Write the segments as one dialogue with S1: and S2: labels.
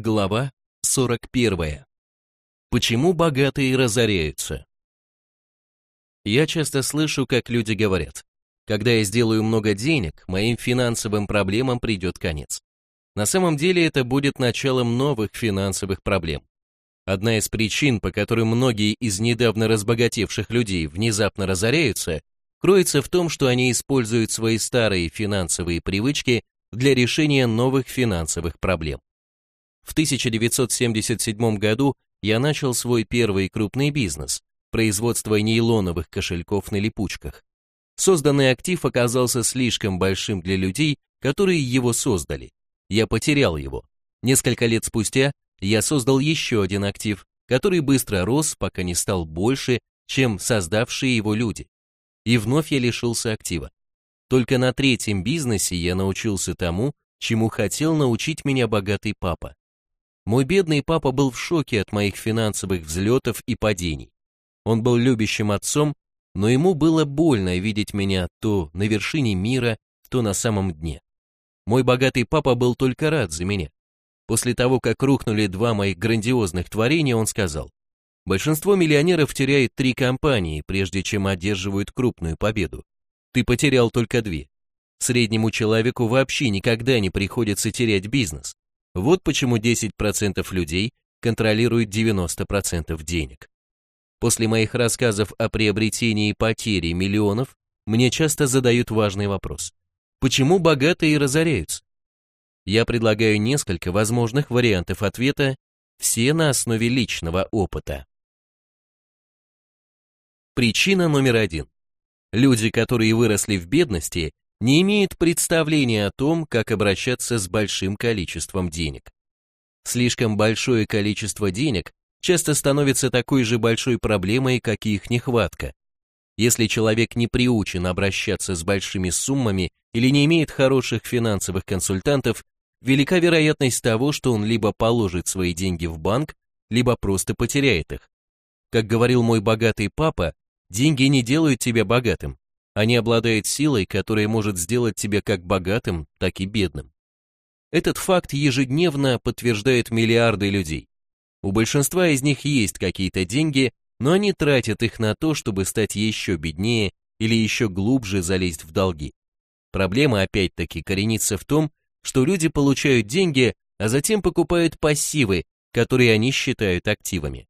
S1: Глава 41. Почему богатые разоряются? Я часто слышу, как люди говорят, когда я сделаю много денег, моим финансовым проблемам придет конец. На самом деле это будет началом новых финансовых проблем. Одна из причин, по которой многие из недавно разбогатевших людей внезапно разоряются, кроется в том, что они используют свои старые финансовые привычки для решения новых финансовых проблем. В 1977 году я начал свой первый крупный бизнес – производство нейлоновых кошельков на липучках. Созданный актив оказался слишком большим для людей, которые его создали. Я потерял его. Несколько лет спустя я создал еще один актив, который быстро рос, пока не стал больше, чем создавшие его люди. И вновь я лишился актива. Только на третьем бизнесе я научился тому, чему хотел научить меня богатый папа. Мой бедный папа был в шоке от моих финансовых взлетов и падений. Он был любящим отцом, но ему было больно видеть меня то на вершине мира, то на самом дне. Мой богатый папа был только рад за меня. После того, как рухнули два моих грандиозных творения, он сказал, большинство миллионеров теряет три компании, прежде чем одерживают крупную победу. Ты потерял только две. Среднему человеку вообще никогда не приходится терять бизнес. Вот почему 10% людей контролируют 90% денег. После моих рассказов о приобретении и потере миллионов, мне часто задают важный вопрос. Почему богатые разоряются? Я предлагаю несколько возможных вариантов ответа, все на основе личного опыта. Причина номер один. Люди, которые выросли в бедности, не имеет представления о том, как обращаться с большим количеством денег. Слишком большое количество денег часто становится такой же большой проблемой, как и их нехватка. Если человек не приучен обращаться с большими суммами или не имеет хороших финансовых консультантов, велика вероятность того, что он либо положит свои деньги в банк, либо просто потеряет их. Как говорил мой богатый папа, деньги не делают тебя богатым, они обладают силой, которая может сделать тебя как богатым, так и бедным. Этот факт ежедневно подтверждают миллиарды людей. У большинства из них есть какие-то деньги, но они тратят их на то, чтобы стать еще беднее или еще глубже залезть в долги. Проблема опять-таки коренится в том, что люди получают деньги, а затем покупают пассивы, которые они считают активами.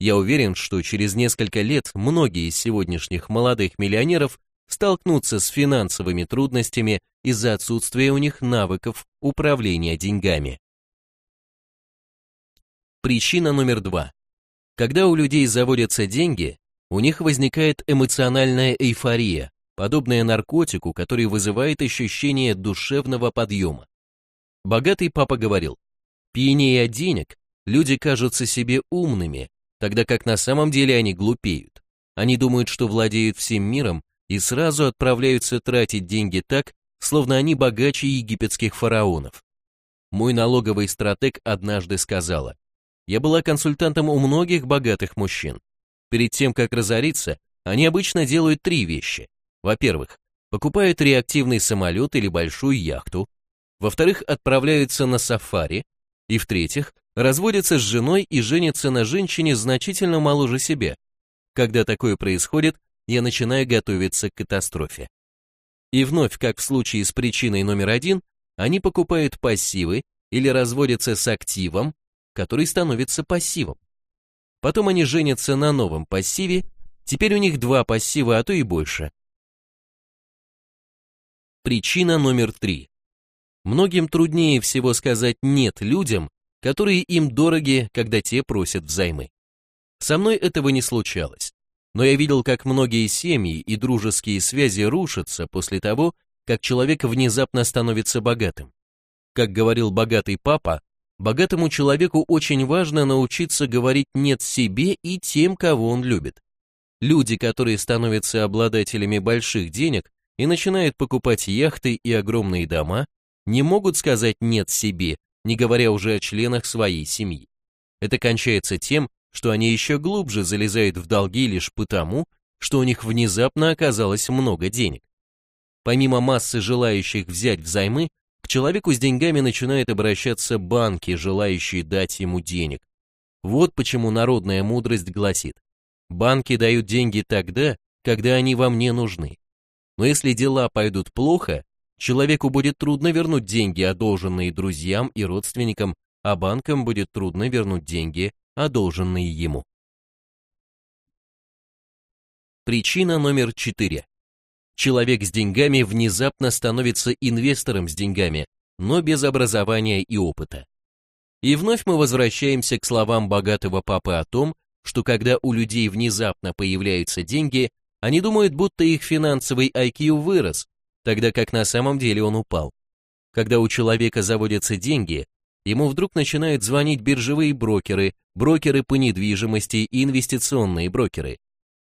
S1: Я уверен, что через несколько лет многие из сегодняшних молодых миллионеров столкнуться с финансовыми трудностями из-за отсутствия у них навыков управления деньгами. Причина номер два. Когда у людей заводятся деньги, у них возникает эмоциональная эйфория, подобная наркотику, который вызывает ощущение душевного подъема. Богатый папа говорил, пьянее денег, люди кажутся себе умными, тогда как на самом деле они глупеют. Они думают, что владеют всем миром и сразу отправляются тратить деньги так, словно они богаче египетских фараонов. Мой налоговый стратег однажды сказала, я была консультантом у многих богатых мужчин. Перед тем, как разориться, они обычно делают три вещи. Во-первых, покупают реактивный самолет или большую яхту. Во-вторых, отправляются на сафари. И в-третьих, разводятся с женой и женятся на женщине значительно моложе себя. Когда такое происходит, я начинаю готовиться к катастрофе. И вновь, как в случае с причиной номер один, они покупают пассивы или разводятся с активом, который становится пассивом. Потом они женятся на новом пассиве, теперь у них два пассива, а то и больше. Причина номер три. Многим труднее всего сказать «нет» людям, которые им дороги, когда те просят взаймы. Со мной этого не случалось но я видел, как многие семьи и дружеские связи рушатся после того, как человек внезапно становится богатым. Как говорил богатый папа, богатому человеку очень важно научиться говорить «нет» себе и тем, кого он любит. Люди, которые становятся обладателями больших денег и начинают покупать яхты и огромные дома, не могут сказать «нет» себе, не говоря уже о членах своей семьи. Это кончается тем, что они еще глубже залезают в долги лишь потому, что у них внезапно оказалось много денег. Помимо массы желающих взять взаймы, к человеку с деньгами начинают обращаться банки, желающие дать ему денег. Вот почему народная мудрость гласит, банки дают деньги тогда, когда они вам не нужны. Но если дела пойдут плохо, человеку будет трудно вернуть деньги, одолженные друзьям и родственникам, а банкам будет трудно вернуть деньги, одолженные ему. Причина номер четыре. Человек с деньгами внезапно становится инвестором с деньгами, но без образования и опыта. И вновь мы возвращаемся к словам богатого папы о том, что когда у людей внезапно появляются деньги, они думают, будто их финансовый IQ вырос, тогда как на самом деле он упал. Когда у человека заводятся деньги, ему вдруг начинают звонить биржевые брокеры, брокеры по недвижимости и инвестиционные брокеры.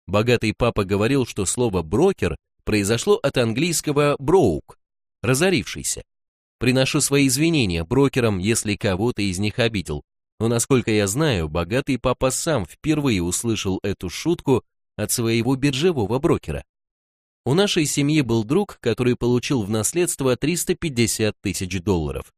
S1: Богатый папа говорил, что слово «брокер» произошло от английского «broke» – разорившийся. Приношу свои извинения брокерам, если кого-то из них обидел, но насколько я знаю, богатый папа сам впервые услышал эту шутку от своего биржевого брокера. У нашей семьи был друг, который получил в наследство 350 тысяч долларов.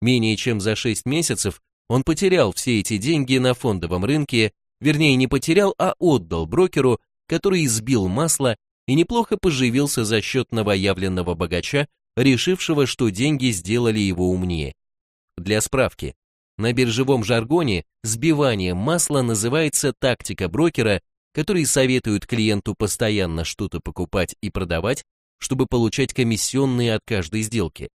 S1: Менее чем за 6 месяцев он потерял все эти деньги на фондовом рынке, вернее не потерял, а отдал брокеру, который избил масло и неплохо поживился за счет новоявленного богача, решившего, что деньги сделали его умнее. Для справки, на биржевом жаргоне сбивание масла называется тактика брокера, который советует клиенту постоянно что-то покупать и продавать, чтобы получать комиссионные от каждой сделки.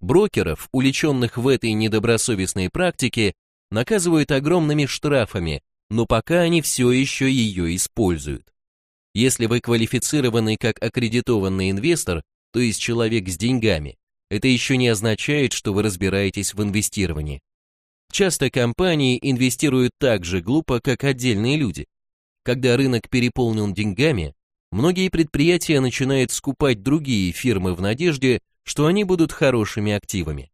S1: Брокеров, уличенных в этой недобросовестной практике, наказывают огромными штрафами, но пока они все еще ее используют. Если вы квалифицированный как аккредитованный инвестор, то есть человек с деньгами, это еще не означает, что вы разбираетесь в инвестировании. Часто компании инвестируют так же глупо, как отдельные люди. Когда рынок переполнен деньгами, многие предприятия начинают скупать другие фирмы в надежде, что они будут хорошими активами.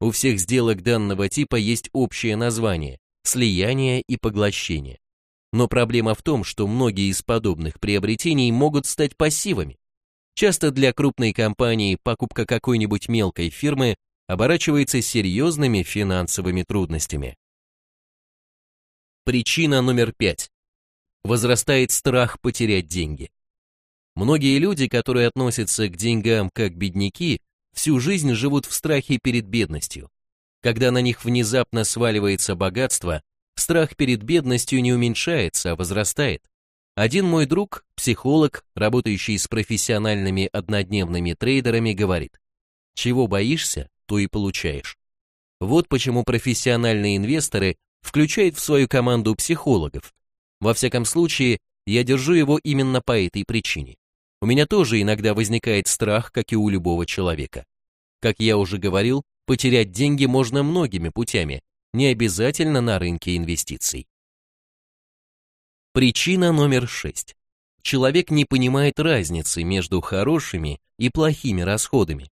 S1: У всех сделок данного типа есть общее название – слияние и поглощение. Но проблема в том, что многие из подобных приобретений могут стать пассивами. Часто для крупной компании покупка какой-нибудь мелкой фирмы оборачивается серьезными финансовыми трудностями. Причина номер пять. Возрастает страх потерять деньги. Многие люди, которые относятся к деньгам как бедняки, всю жизнь живут в страхе перед бедностью. Когда на них внезапно сваливается богатство, страх перед бедностью не уменьшается, а возрастает. Один мой друг, психолог, работающий с профессиональными однодневными трейдерами, говорит, чего боишься, то и получаешь. Вот почему профессиональные инвесторы включают в свою команду психологов. Во всяком случае, я держу его именно по этой причине. У меня тоже иногда возникает страх, как и у любого человека. Как я уже говорил, потерять деньги можно многими путями, не обязательно на рынке инвестиций. Причина номер шесть. Человек не понимает разницы между хорошими и плохими расходами.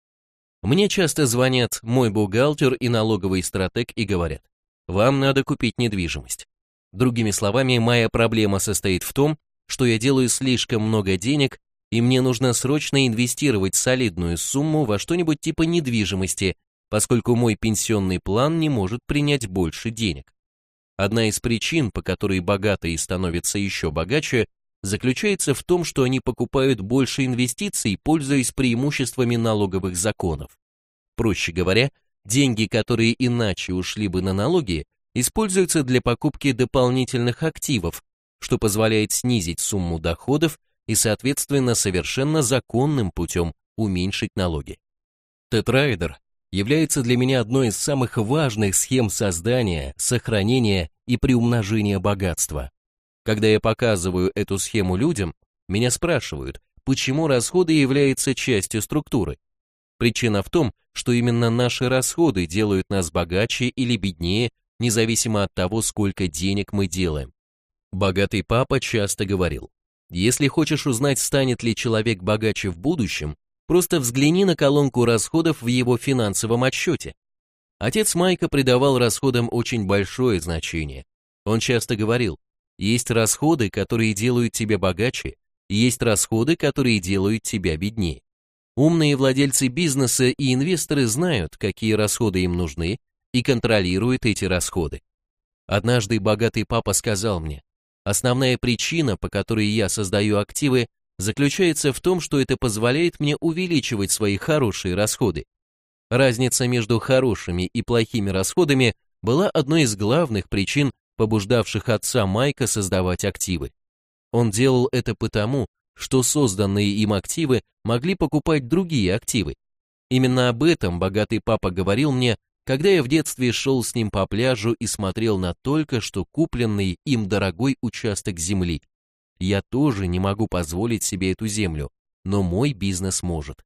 S1: Мне часто звонят мой бухгалтер и налоговый стратег и говорят, вам надо купить недвижимость. Другими словами, моя проблема состоит в том, что я делаю слишком много денег, и мне нужно срочно инвестировать солидную сумму во что-нибудь типа недвижимости, поскольку мой пенсионный план не может принять больше денег. Одна из причин, по которой богатые становятся еще богаче, заключается в том, что они покупают больше инвестиций, пользуясь преимуществами налоговых законов. Проще говоря, деньги, которые иначе ушли бы на налоги, используются для покупки дополнительных активов, что позволяет снизить сумму доходов и, соответственно, совершенно законным путем уменьшить налоги. Тетрайдер является для меня одной из самых важных схем создания, сохранения и приумножения богатства. Когда я показываю эту схему людям, меня спрашивают, почему расходы являются частью структуры. Причина в том, что именно наши расходы делают нас богаче или беднее, независимо от того, сколько денег мы делаем. Богатый папа часто говорил, если хочешь узнать, станет ли человек богаче в будущем, Просто взгляни на колонку расходов в его финансовом отчете. Отец Майка придавал расходам очень большое значение. Он часто говорил, есть расходы, которые делают тебя богаче, есть расходы, которые делают тебя беднее. Умные владельцы бизнеса и инвесторы знают, какие расходы им нужны, и контролируют эти расходы. Однажды богатый папа сказал мне, основная причина, по которой я создаю активы, заключается в том, что это позволяет мне увеличивать свои хорошие расходы. Разница между хорошими и плохими расходами была одной из главных причин, побуждавших отца Майка создавать активы. Он делал это потому, что созданные им активы могли покупать другие активы. Именно об этом богатый папа говорил мне, когда я в детстве шел с ним по пляжу и смотрел на только что купленный им дорогой участок земли. Я тоже не могу позволить себе эту землю, но мой бизнес может.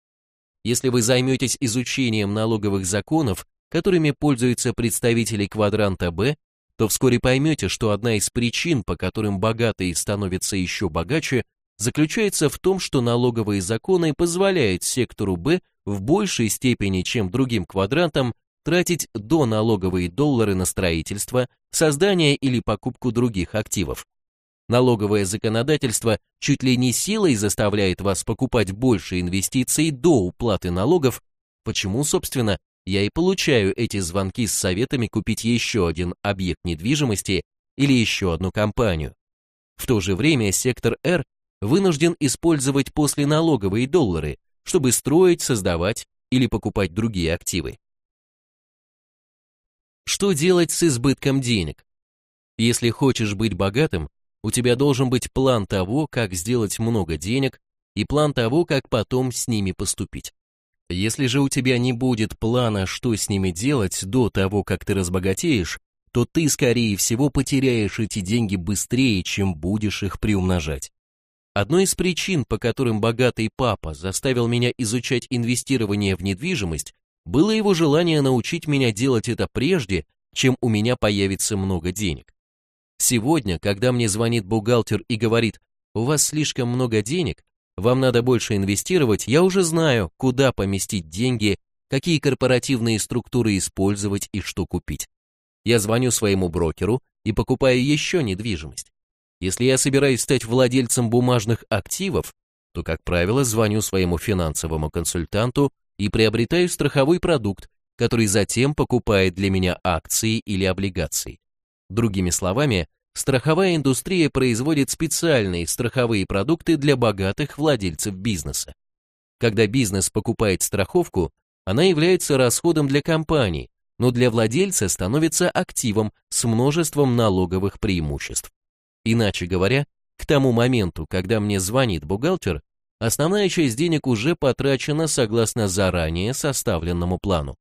S1: Если вы займетесь изучением налоговых законов, которыми пользуются представители квадранта Б, то вскоре поймете, что одна из причин, по которым богатые становятся еще богаче, заключается в том, что налоговые законы позволяют сектору Б в большей степени, чем другим квадрантам, тратить до налоговые доллары на строительство, создание или покупку других активов. Налоговое законодательство чуть ли не силой заставляет вас покупать больше инвестиций до уплаты налогов, почему, собственно, я и получаю эти звонки с советами купить еще один объект недвижимости или еще одну компанию. В то же время сектор R вынужден использовать посленалоговые доллары, чтобы строить, создавать или покупать другие активы. Что делать с избытком денег? Если хочешь быть богатым, у тебя должен быть план того, как сделать много денег, и план того, как потом с ними поступить. Если же у тебя не будет плана, что с ними делать до того, как ты разбогатеешь, то ты, скорее всего, потеряешь эти деньги быстрее, чем будешь их приумножать. Одной из причин, по которым богатый папа заставил меня изучать инвестирование в недвижимость, было его желание научить меня делать это прежде, чем у меня появится много денег. Сегодня, когда мне звонит бухгалтер и говорит, у вас слишком много денег, вам надо больше инвестировать, я уже знаю, куда поместить деньги, какие корпоративные структуры использовать и что купить. Я звоню своему брокеру и покупаю еще недвижимость. Если я собираюсь стать владельцем бумажных активов, то, как правило, звоню своему финансовому консультанту и приобретаю страховой продукт, который затем покупает для меня акции или облигации. Другими словами, страховая индустрия производит специальные страховые продукты для богатых владельцев бизнеса. Когда бизнес покупает страховку, она является расходом для компании, но для владельца становится активом с множеством налоговых преимуществ. Иначе говоря, к тому моменту, когда мне звонит бухгалтер, основная часть денег уже потрачена согласно заранее составленному плану.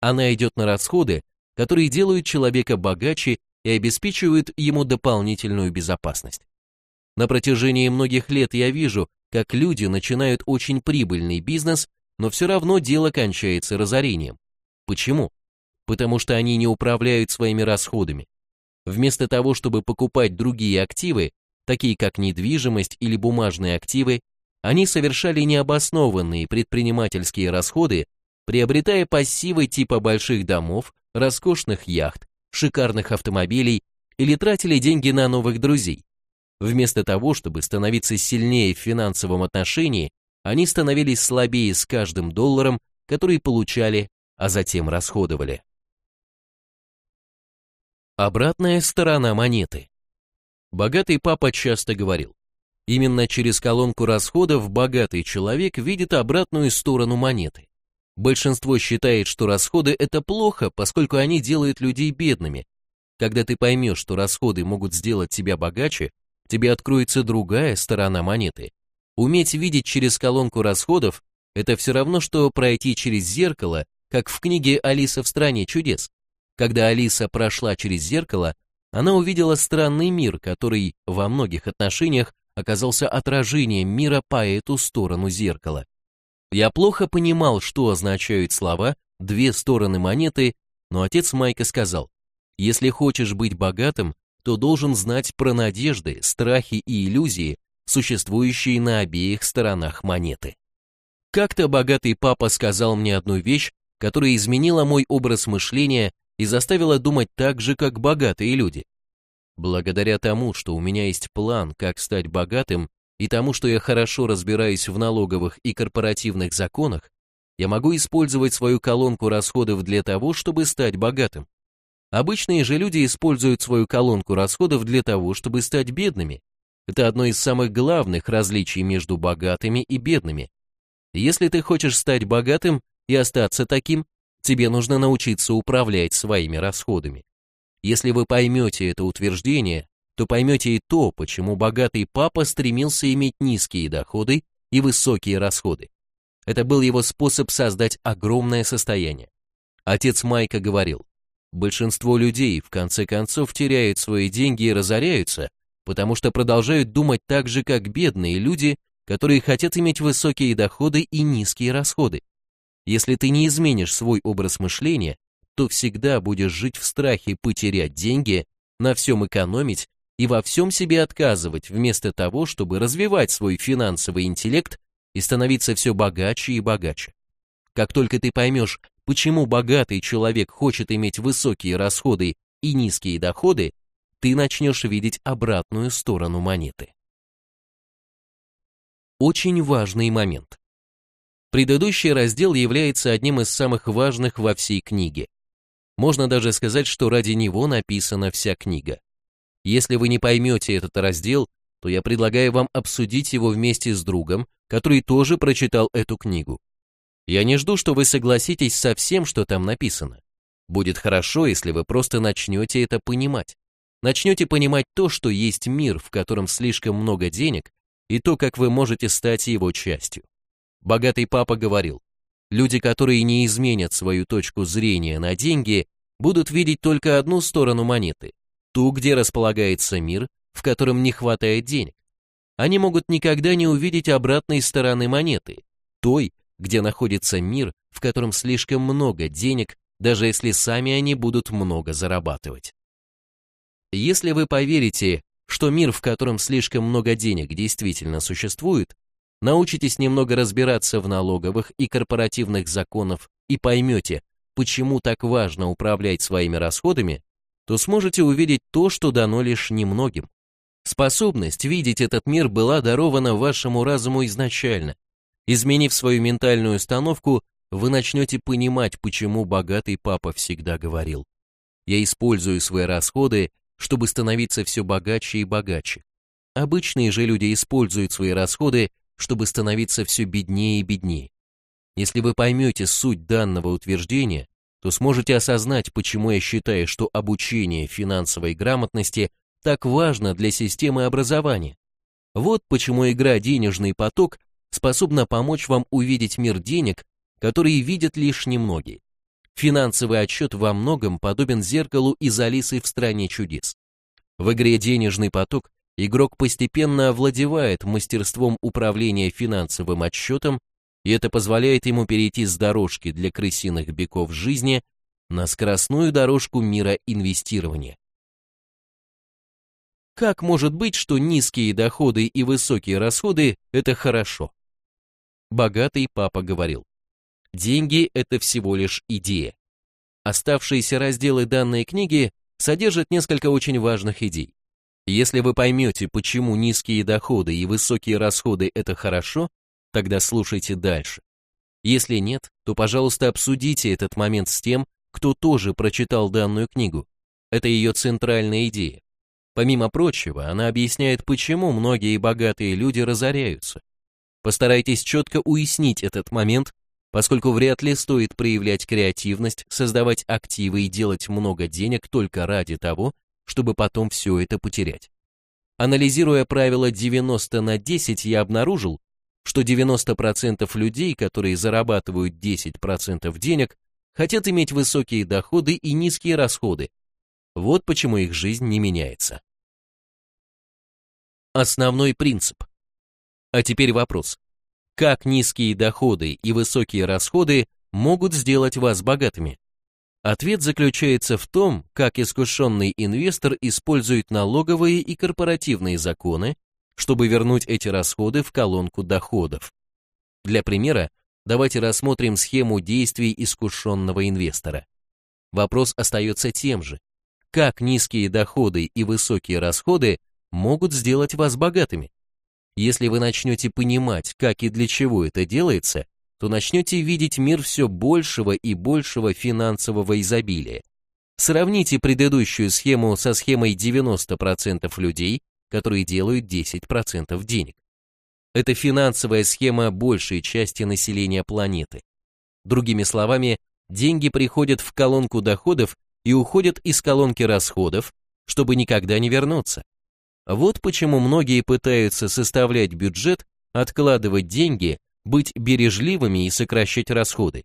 S1: Она идет на расходы, которые делают человека богаче и обеспечивают ему дополнительную безопасность. На протяжении многих лет я вижу, как люди начинают очень прибыльный бизнес, но все равно дело кончается разорением. Почему? Потому что они не управляют своими расходами. Вместо того, чтобы покупать другие активы, такие как недвижимость или бумажные активы, они совершали необоснованные предпринимательские расходы, приобретая пассивы типа больших домов, роскошных яхт, шикарных автомобилей или тратили деньги на новых друзей. Вместо того, чтобы становиться сильнее в финансовом отношении, они становились слабее с каждым долларом, который получали, а затем расходовали. Обратная сторона монеты. Богатый папа часто говорил, именно через колонку расходов богатый человек видит обратную сторону монеты. Большинство считает, что расходы это плохо, поскольку они делают людей бедными. Когда ты поймешь, что расходы могут сделать тебя богаче, тебе откроется другая сторона монеты. Уметь видеть через колонку расходов – это все равно, что пройти через зеркало, как в книге «Алиса в стране чудес». Когда Алиса прошла через зеркало, она увидела странный мир, который во многих отношениях оказался отражением мира по эту сторону зеркала. Я плохо понимал, что означают слова «две стороны монеты», но отец Майка сказал, если хочешь быть богатым, то должен знать про надежды, страхи и иллюзии, существующие на обеих сторонах монеты. Как-то богатый папа сказал мне одну вещь, которая изменила мой образ мышления и заставила думать так же, как богатые люди. Благодаря тому, что у меня есть план, как стать богатым, и тому, что я хорошо разбираюсь в налоговых и корпоративных законах, я могу использовать свою колонку расходов для того, чтобы стать богатым. Обычные же люди используют свою колонку расходов для того, чтобы стать бедными. Это одно из самых главных различий между богатыми и бедными. Если ты хочешь стать богатым и остаться таким, тебе нужно научиться управлять своими расходами. Если вы поймете это утверждение, то поймете и то, почему богатый папа стремился иметь низкие доходы и высокие расходы. Это был его способ создать огромное состояние. Отец Майка говорил, Большинство людей в конце концов теряют свои деньги и разоряются, потому что продолжают думать так же, как бедные люди, которые хотят иметь высокие доходы и низкие расходы. Если ты не изменишь свой образ мышления, то всегда будешь жить в страхе потерять деньги, на всем экономить и во всем себе отказывать, вместо того, чтобы развивать свой финансовый интеллект и становиться все богаче и богаче. Как только ты поймешь, почему богатый человек хочет иметь высокие расходы и низкие доходы, ты начнешь видеть обратную сторону монеты. Очень важный момент. Предыдущий раздел является одним из самых важных во всей книге. Можно даже сказать, что ради него написана вся книга. Если вы не поймете этот раздел, то я предлагаю вам обсудить его вместе с другом, который тоже прочитал эту книгу. Я не жду, что вы согласитесь со всем, что там написано. Будет хорошо, если вы просто начнете это понимать. Начнете понимать то, что есть мир, в котором слишком много денег, и то, как вы можете стать его частью. Богатый папа говорил, люди, которые не изменят свою точку зрения на деньги, будут видеть только одну сторону монеты, ту, где располагается мир, в котором не хватает денег. Они могут никогда не увидеть обратной стороны монеты, той, где находится мир, в котором слишком много денег, даже если сами они будут много зарабатывать. Если вы поверите, что мир, в котором слишком много денег действительно существует, научитесь немного разбираться в налоговых и корпоративных законах и поймете, почему так важно управлять своими расходами, то сможете увидеть то, что дано лишь немногим. Способность видеть этот мир была дарована вашему разуму изначально, Изменив свою ментальную установку, вы начнете понимать, почему богатый папа всегда говорил. Я использую свои расходы, чтобы становиться все богаче и богаче. Обычные же люди используют свои расходы, чтобы становиться все беднее и беднее. Если вы поймете суть данного утверждения, то сможете осознать, почему я считаю, что обучение финансовой грамотности так важно для системы образования. Вот почему игра «Денежный поток» способна помочь вам увидеть мир денег, которые видят лишь немногие. Финансовый отчет во многом подобен зеркалу из Алисы в стране чудес. В игре «Денежный поток» игрок постепенно овладевает мастерством управления финансовым отчетом, и это позволяет ему перейти с дорожки для крысиных беков жизни на скоростную дорожку мира инвестирования. Как может быть, что низкие доходы и высокие расходы – это хорошо? Богатый папа говорил, деньги – это всего лишь идея. Оставшиеся разделы данной книги содержат несколько очень важных идей. Если вы поймете, почему низкие доходы и высокие расходы – это хорошо, тогда слушайте дальше. Если нет, то, пожалуйста, обсудите этот момент с тем, кто тоже прочитал данную книгу. Это ее центральная идея. Помимо прочего, она объясняет, почему многие богатые люди разоряются. Постарайтесь четко уяснить этот момент, поскольку вряд ли стоит проявлять креативность, создавать активы и делать много денег только ради того, чтобы потом все это потерять. Анализируя правило 90 на 10, я обнаружил, что 90% людей, которые зарабатывают 10% денег, хотят иметь высокие доходы и низкие расходы. Вот почему их жизнь не меняется. Основной принцип. А теперь вопрос. Как низкие доходы и высокие расходы могут сделать вас богатыми? Ответ заключается в том, как искушенный инвестор использует налоговые и корпоративные законы, чтобы вернуть эти расходы в колонку доходов. Для примера, давайте рассмотрим схему действий искушенного инвестора. Вопрос остается тем же. Как низкие доходы и высокие расходы могут сделать вас богатыми? Если вы начнете понимать, как и для чего это делается, то начнете видеть мир все большего и большего финансового изобилия. Сравните предыдущую схему со схемой 90% людей, которые делают 10% денег. Это финансовая схема большей части населения планеты. Другими словами, деньги приходят в колонку доходов и уходят из колонки расходов, чтобы никогда не вернуться. Вот почему многие пытаются составлять бюджет, откладывать деньги, быть бережливыми и сокращать расходы.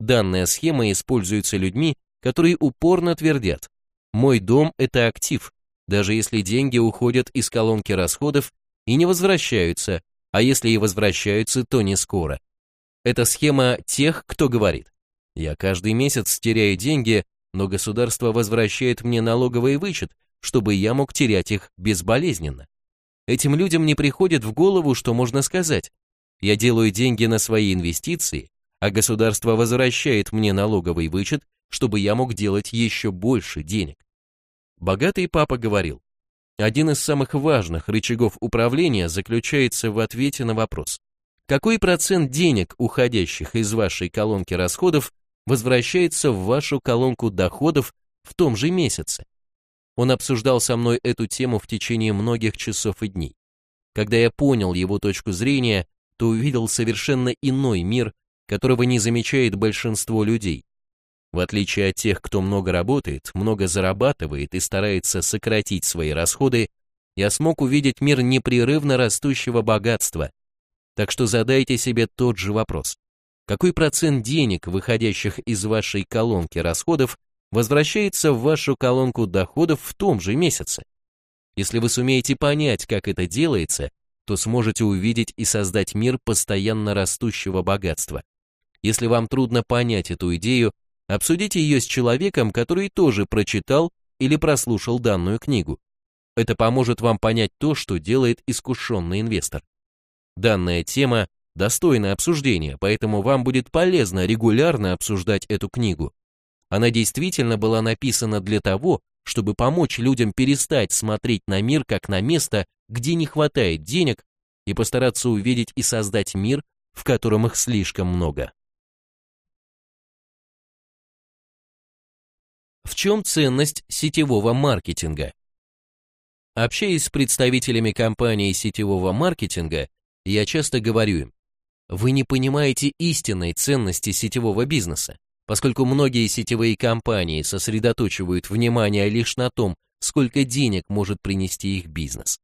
S1: Данная схема используется людьми, которые упорно твердят, мой дом – это актив, даже если деньги уходят из колонки расходов и не возвращаются, а если и возвращаются, то не скоро. Это схема тех, кто говорит, я каждый месяц теряю деньги, но государство возвращает мне налоговый вычет, чтобы я мог терять их безболезненно. Этим людям не приходит в голову, что можно сказать. Я делаю деньги на свои инвестиции, а государство возвращает мне налоговый вычет, чтобы я мог делать еще больше денег. Богатый папа говорил, один из самых важных рычагов управления заключается в ответе на вопрос, какой процент денег, уходящих из вашей колонки расходов, возвращается в вашу колонку доходов в том же месяце? Он обсуждал со мной эту тему в течение многих часов и дней. Когда я понял его точку зрения, то увидел совершенно иной мир, которого не замечает большинство людей. В отличие от тех, кто много работает, много зарабатывает и старается сократить свои расходы, я смог увидеть мир непрерывно растущего богатства. Так что задайте себе тот же вопрос. Какой процент денег, выходящих из вашей колонки расходов, возвращается в вашу колонку доходов в том же месяце. Если вы сумеете понять, как это делается, то сможете увидеть и создать мир постоянно растущего богатства. Если вам трудно понять эту идею, обсудите ее с человеком, который тоже прочитал или прослушал данную книгу. Это поможет вам понять то, что делает искушенный инвестор. Данная тема достойна обсуждения, поэтому вам будет полезно регулярно обсуждать эту книгу. Она действительно была написана для того, чтобы помочь людям перестать смотреть на мир как на место, где не хватает денег, и постараться увидеть и создать мир, в котором их слишком много. В чем ценность сетевого маркетинга? Общаясь с представителями компаний сетевого маркетинга, я часто говорю им, вы не понимаете истинной ценности сетевого бизнеса. Поскольку многие сетевые компании сосредоточивают внимание лишь на том, сколько денег может принести их бизнес.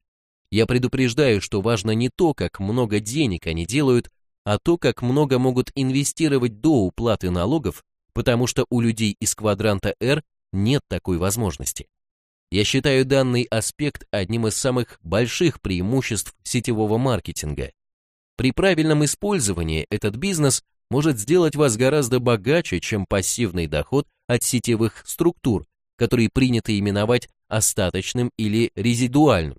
S1: Я предупреждаю, что важно не то, как много денег они делают, а то, как много могут инвестировать до уплаты налогов, потому что у людей из квадранта R нет такой возможности. Я считаю данный аспект одним из самых больших преимуществ сетевого маркетинга. При правильном использовании этот бизнес может сделать вас гораздо богаче, чем пассивный доход от сетевых структур, которые принято именовать остаточным или резидуальным.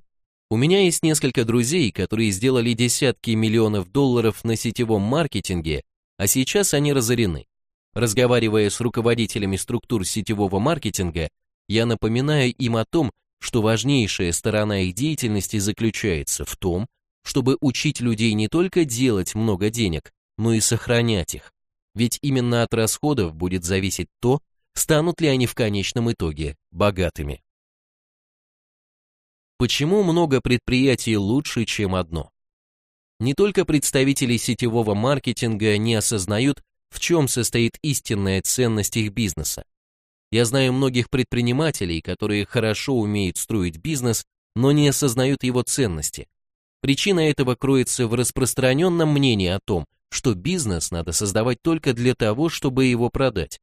S1: У меня есть несколько друзей, которые сделали десятки миллионов долларов на сетевом маркетинге, а сейчас они разорены. Разговаривая с руководителями структур сетевого маркетинга, я напоминаю им о том, что важнейшая сторона их деятельности заключается в том, чтобы учить людей не только делать много денег, но и сохранять их. Ведь именно от расходов будет зависеть то, станут ли они в конечном итоге богатыми. Почему много предприятий лучше, чем одно? Не только представители сетевого маркетинга не осознают, в чем состоит истинная ценность их бизнеса. Я знаю многих предпринимателей, которые хорошо умеют строить бизнес, но не осознают его ценности. Причина этого кроется в распространенном мнении о том, что бизнес надо создавать только для того, чтобы его продать.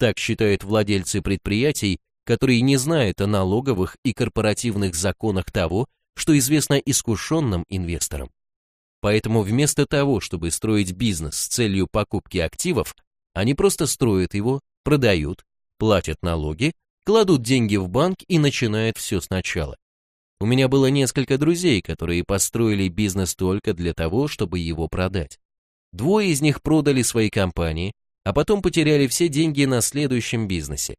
S1: Так считают владельцы предприятий, которые не знают о налоговых и корпоративных законах того, что известно искушенным инвесторам. Поэтому вместо того, чтобы строить бизнес с целью покупки активов, они просто строят его, продают, платят налоги, кладут деньги в банк и начинают все сначала. У меня было несколько друзей, которые построили бизнес только для того, чтобы его продать. Двое из них продали свои компании, а потом потеряли все деньги на следующем бизнесе.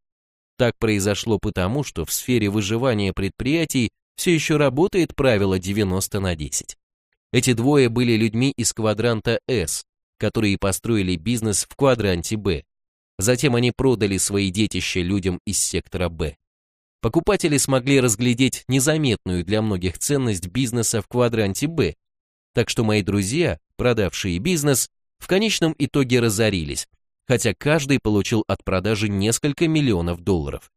S1: Так произошло потому, что в сфере выживания предприятий все еще работает правило 90 на 10. Эти двое были людьми из квадранта S, которые построили бизнес в квадранте B. Затем они продали свои детища людям из сектора Б. Покупатели смогли разглядеть незаметную для многих ценность бизнеса в квадранте Б, так что мои друзья, продавшие бизнес, в конечном итоге разорились, хотя каждый получил от продажи несколько миллионов долларов.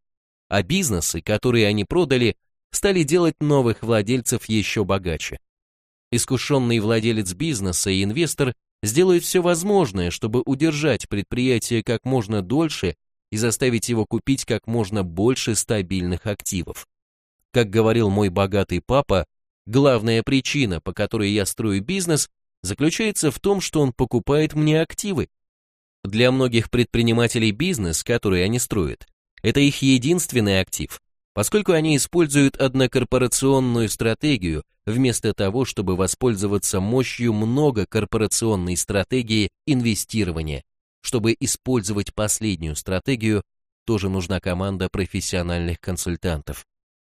S1: А бизнесы, которые они продали, стали делать новых владельцев еще богаче. Искушенный владелец бизнеса и инвестор сделают все возможное, чтобы удержать предприятие как можно дольше и заставить его купить как можно больше стабильных активов. Как говорил мой богатый папа, главная причина, по которой я строю бизнес, заключается в том, что он покупает мне активы. Для многих предпринимателей бизнес, который они строят, это их единственный актив, поскольку они используют однокорпорационную стратегию вместо того, чтобы воспользоваться мощью многокорпорационной стратегии инвестирования. Чтобы использовать последнюю стратегию, тоже нужна команда профессиональных консультантов.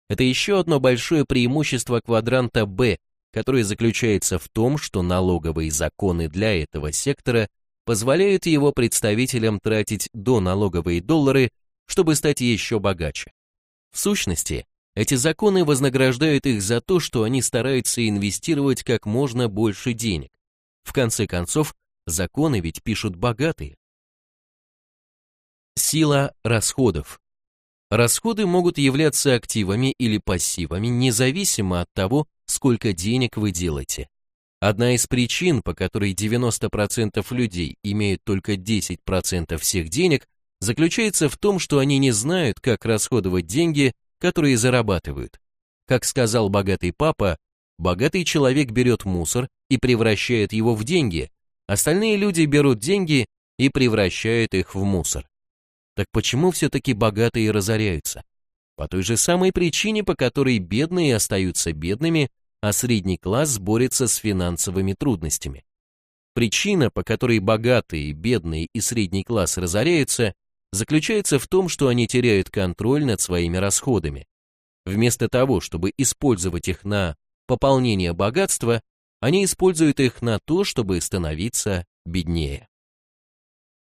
S1: Это еще одно большое преимущество квадранта Б, которое заключается в том, что налоговые законы для этого сектора позволяют его представителям тратить до налоговые доллары, чтобы стать еще богаче. В сущности, эти законы вознаграждают их за то, что они стараются инвестировать как можно больше денег. В конце концов, законы ведь пишут богатые. Сила расходов. Расходы могут являться активами или пассивами, независимо от того, сколько денег вы делаете. Одна из причин, по которой 90% людей имеют только 10% всех денег, заключается в том, что они не знают, как расходовать деньги, которые зарабатывают. Как сказал богатый папа, богатый человек берет мусор и превращает его в деньги, остальные люди берут деньги и превращают их в мусор. Так почему все-таки богатые разоряются? По той же самой причине, по которой бедные остаются бедными, а средний класс борется с финансовыми трудностями. Причина, по которой богатые, бедные и средний класс разоряются, заключается в том, что они теряют контроль над своими расходами. Вместо того, чтобы использовать их на пополнение богатства, они используют их на то, чтобы становиться беднее.